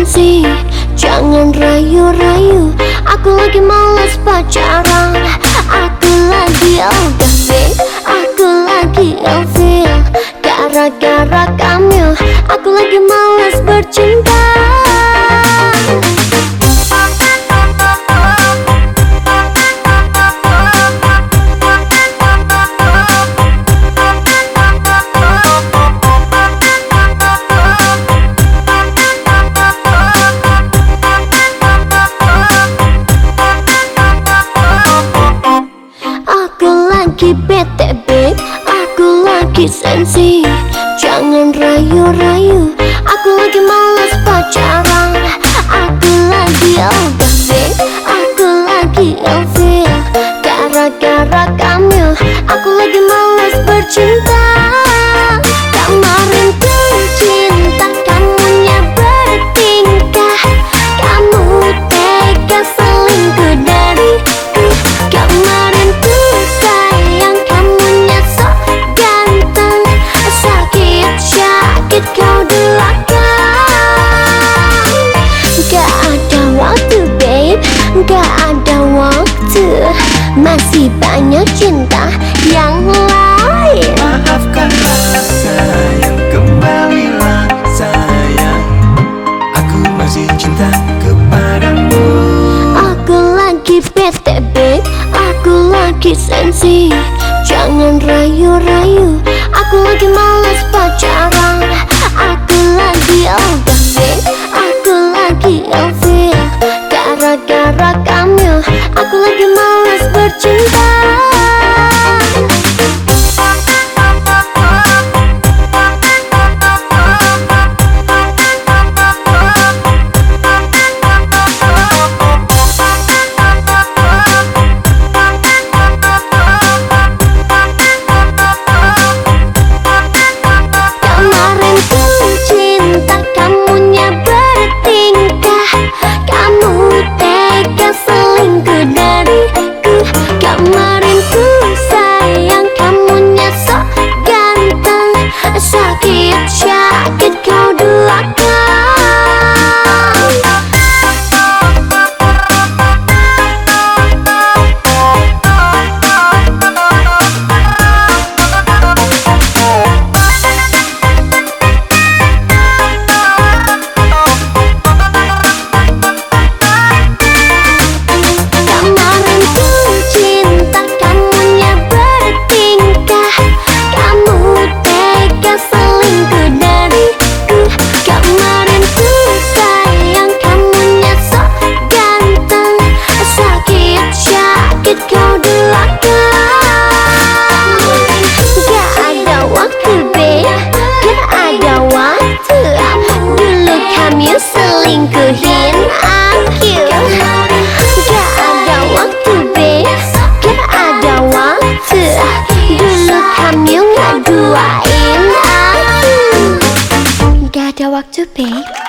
sensi Jangan rayu-rayu. Aku lagi males pacaran. Aku lagi LDB Aku lagi ilfil Gara-gara kamu Gak ada waktu. Masih banyak cinta yang lain. Maafkanlah sayang Kembalilah sayang. Aku masih cinta kepadamu. Aku lagi bete bete Aku lagi sensi. Jangan rayu-rayu Aku lagi malas pacaran. Aku lagi obat singkuhin aku. Gak ada waktu be, Gak ada waktu. Dulu kamu gak duain aku. Gak ada waktu babe